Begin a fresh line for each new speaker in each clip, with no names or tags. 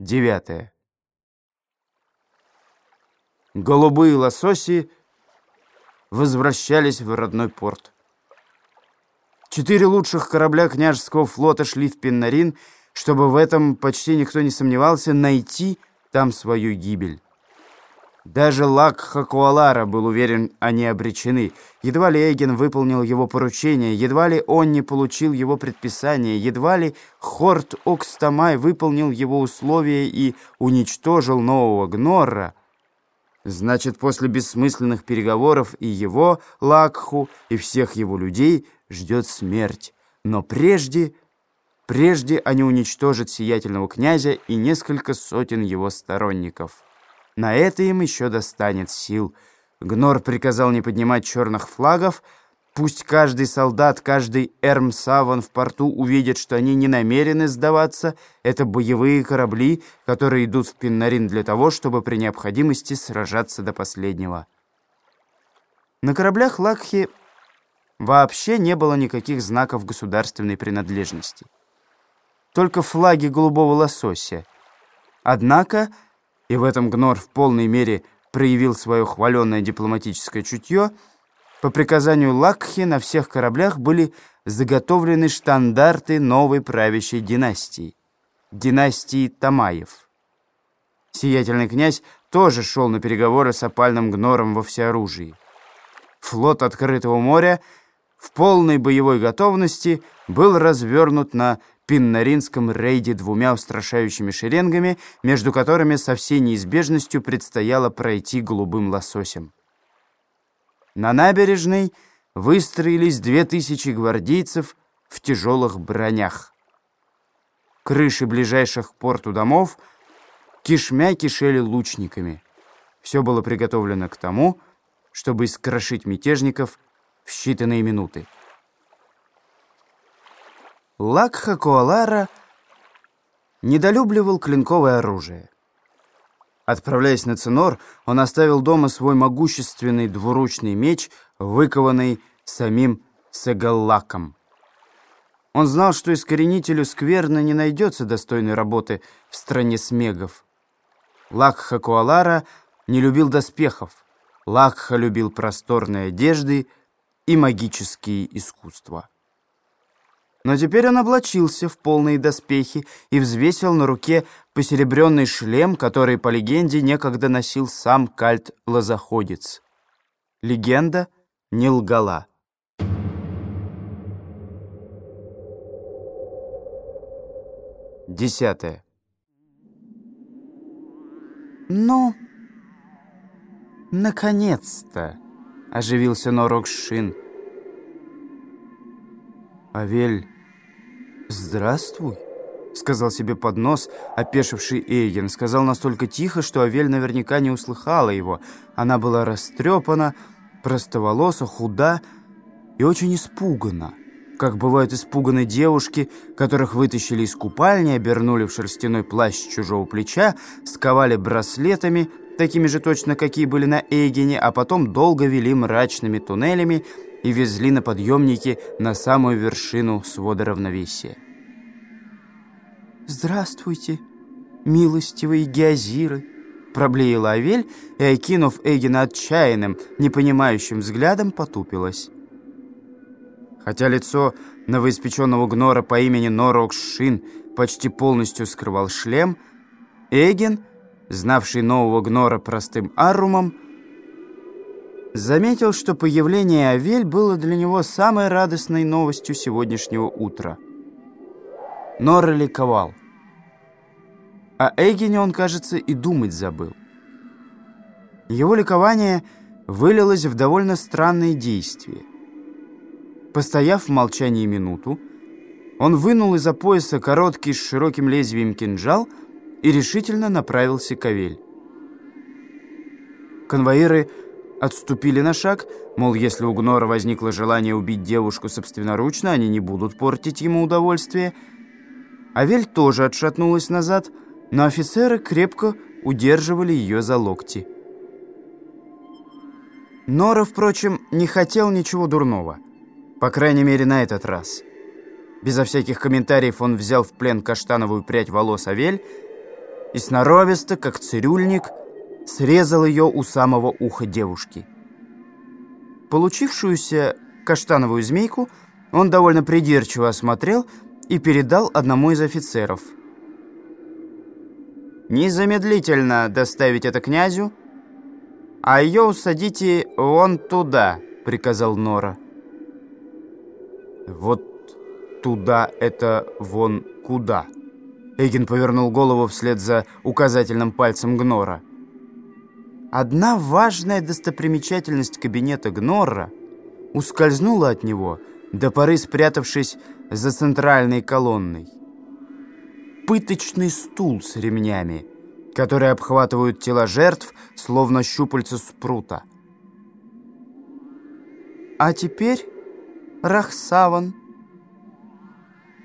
Девятое. Голубые лососи возвращались в родной порт. Четыре лучших корабля княжеского флота шли в Пеннарин, чтобы в этом почти никто не сомневался найти там свою гибель. Даже Лак Хакуалара был уверен, они обречены. Едва ли Эгин выполнил его поручение, едва ли он не получил его предписание, едва ли Хорт Окстамай выполнил его условия и уничтожил нового Гнорра. Значит, после бессмысленных переговоров и его, Лакху, и всех его людей ждет смерть. Но прежде, прежде они уничтожат сиятельного князя и несколько сотен его сторонников». На это им еще достанет сил. Гнор приказал не поднимать черных флагов. Пусть каждый солдат, каждый эрмсаван в порту увидит, что они не намерены сдаваться. Это боевые корабли, которые идут в Пиннарин для того, чтобы при необходимости сражаться до последнего. На кораблях Лакхи вообще не было никаких знаков государственной принадлежности. Только флаги голубого лосося. Однако и в этом Гнор в полной мере проявил свое хваленное дипломатическое чутье, по приказанию Лакхи на всех кораблях были заготовлены штандарты новой правящей династии, династии Тамаев. Сиятельный князь тоже шел на переговоры с опальным гнором во всеоружии. Флот открытого моря в полной боевой готовности был развернут на пиннаринском рейде двумя устрашающими шеренгами, между которыми со всей неизбежностью предстояло пройти голубым лососем. На набережной выстроились две тысячи гвардейцев в тяжелых бронях. Крыши ближайших к порту домов кишмя кишели лучниками. Все было приготовлено к тому, чтобы искрошить мятежников в считанные минуты. Лакха Коалара недолюбливал клинковое оружие. Отправляясь на Цинор, он оставил дома свой могущественный двуручный меч, выкованный самим Сегаллаком. Он знал, что искоренителю скверно не найдется достойной работы в стране смегов. Лакха Куалара не любил доспехов. Лакха любил просторные одежды и магические искусства. Но теперь он облачился в полные доспехи и взвесил на руке посеребренный шлем, который, по легенде, некогда носил сам кальт-лозоходец. Легенда не лгала. Десятое. «Ну, наконец-то!» — оживился Норок Шин. «Авель, здравствуй», — сказал себе под нос опешивший Эйген. Сказал настолько тихо, что Авель наверняка не услыхала его. Она была растрепана, простоволоса, худа и очень испугана. Как бывают испуганы девушки, которых вытащили из купальни, обернули в шерстяной плащ чужого плеча, сковали браслетами, такими же точно, какие были на Эйгене, а потом долго вели мрачными туннелями, и везли на подъемнике на самую вершину свода равновесия. «Здравствуйте, милостивые геозиры!» Проблеяла Авель и, окинув Эгина отчаянным, непонимающим взглядом, потупилась. Хотя лицо новоиспеченного гнора по имени Норокшин почти полностью скрывал шлем, Эгин, знавший нового гнора простым аррумом, заметил, что появление Авель было для него самой радостной новостью сегодняшнего утра. Нора ликовал. А Эгине он, кажется, и думать забыл. Его ликование вылилось в довольно странные действия. Постояв в молчании минуту, он вынул из-за пояса короткий с широким лезвием кинжал и решительно направился к Авель. Конвоиры отступили на шаг, мол, если у Гнора возникло желание убить девушку собственноручно, они не будут портить ему удовольствие. Авель тоже отшатнулась назад, но офицеры крепко удерживали ее за локти. Нора, впрочем, не хотел ничего дурного. По крайней мере, на этот раз. Безо всяких комментариев он взял в плен каштановую прядь волос Авель и сноровисто, как цирюльник, срезал ее у самого уха девушки. Получившуюся каштановую змейку он довольно придирчиво осмотрел и передал одному из офицеров. «Незамедлительно доставить это князю, а ее усадите вон туда», — приказал Нора. «Вот туда это вон куда?» Эгин повернул голову вслед за указательным пальцем Гнора. Одна важная достопримечательность кабинета Гнора ускользнула от него, до поры спрятавшись за центральной колонной. Пыточный стул с ремнями, которые обхватывают тела жертв, словно щупальца спрута. «А теперь, Рахсаван,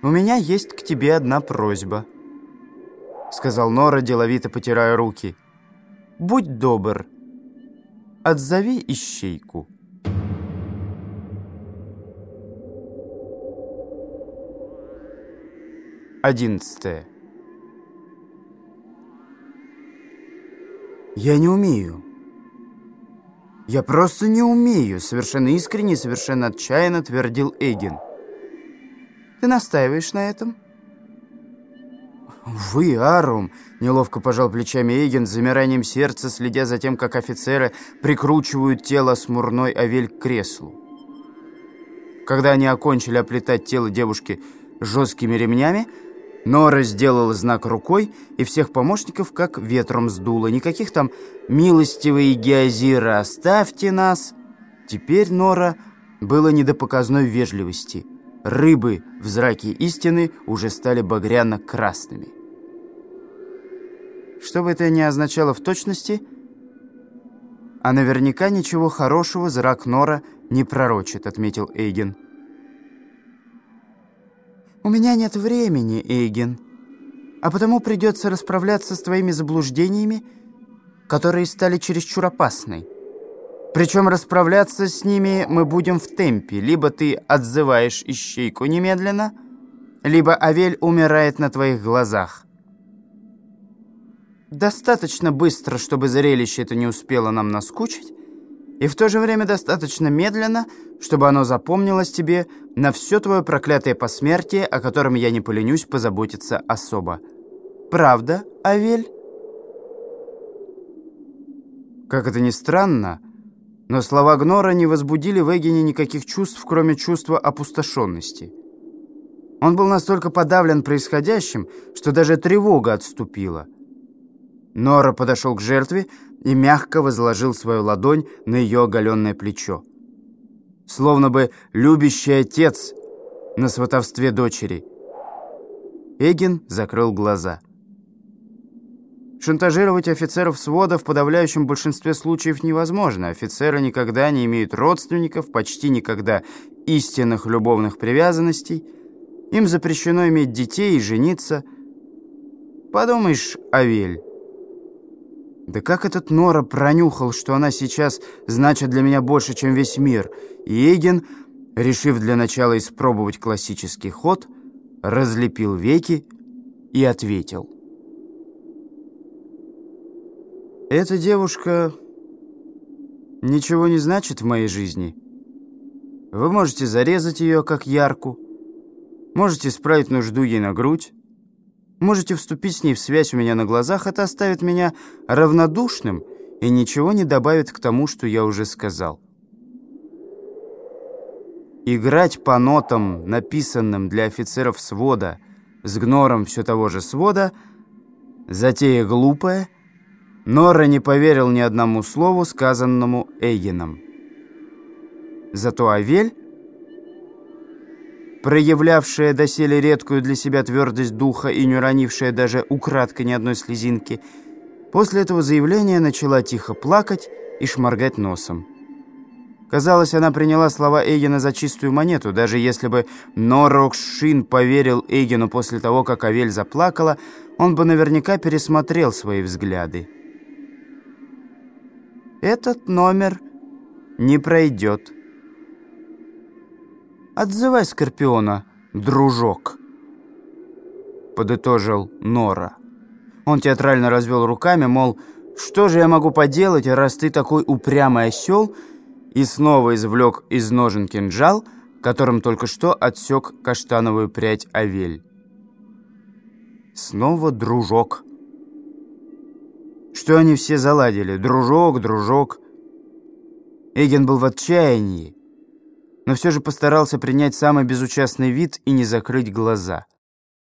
у меня есть к тебе одна просьба», — сказал Нора, деловито потирая руки. «Будь добр, отзови ищейку». Одиннадцатое. Я не умею. Я просто не умею, совершенно искренне, совершенно отчаянно твердил Эгин. Ты настаиваешь на этом? «Вы, Арум!» — неловко пожал плечами Эйген, с замиранием сердца, следя за тем, как офицеры прикручивают тело смурной Авель к креслу. Когда они окончили оплетать тело девушки жесткими ремнями, Нора сделала знак рукой, и всех помощников как ветром сдуло. Никаких там «милостивые геозира, оставьте нас!» Теперь Нора было не до показной вежливости. Рыбы в зраке истины уже стали багряно-красными. Что бы это ни означало в точности, а наверняка ничего хорошего зрак Нора не пророчит, отметил Эйген. «У меня нет времени, Эйген, а потому придется расправляться с твоими заблуждениями, которые стали чересчур опасны. Причем расправляться с ними мы будем в темпе. Либо ты отзываешь ищейку немедленно, либо Авель умирает на твоих глазах. Достаточно быстро, чтобы зрелище это не успело нам наскучить, и в то же время достаточно медленно, чтобы оно запомнилось тебе на все твое проклятое посмертие, о котором я не поленюсь позаботиться особо. Правда, Авель? Как это ни странно, но слова Гнора не возбудили в Эгине никаких чувств, кроме чувства опустошенности. Он был настолько подавлен происходящим, что даже тревога отступила. Нора подошел к жертве и мягко возложил свою ладонь на ее оголенное плечо. Словно бы любящий отец на сватовстве дочери. Эгин закрыл глаза. Шантажировать офицеров свода в подавляющем большинстве случаев невозможно. Офицеры никогда не имеют родственников, почти никогда истинных любовных привязанностей. Им запрещено иметь детей и жениться. Подумаешь, Авель... Да как этот Нора пронюхал, что она сейчас значит для меня больше, чем весь мир? И Эгин, решив для начала испробовать классический ход, разлепил веки и ответил. «Эта девушка ничего не значит в моей жизни. Вы можете зарезать ее, как ярку, можете справить нужду ей на грудь, Можете вступить с ней в связь у меня на глазах, это оставит меня равнодушным и ничего не добавит к тому, что я уже сказал. Играть по нотам, написанным для офицеров свода, с гнором все того же свода, затея глупая, Нора не поверил ни одному слову, сказанному Эйгеном. Зато Авель проявлявшая доселе редкую для себя твердость духа и не уронившая даже украдкой ни одной слезинки, после этого заявления начала тихо плакать и шморгать носом. Казалось, она приняла слова Эйгена за чистую монету. Даже если бы Норокшин поверил Эйгену после того, как Авель заплакала, он бы наверняка пересмотрел свои взгляды. «Этот номер не пройдет», «Отзывай Скорпиона, дружок», — подытожил Нора. Он театрально развел руками, мол, что же я могу поделать, раз ты такой упрямый осел, и снова извлек из ножен кинжал, которым только что отсек каштановую прядь овель. Снова дружок. Что они все заладили? Дружок, дружок. Эген был в отчаянии, но все же постарался принять самый безучастный вид и не закрыть глаза —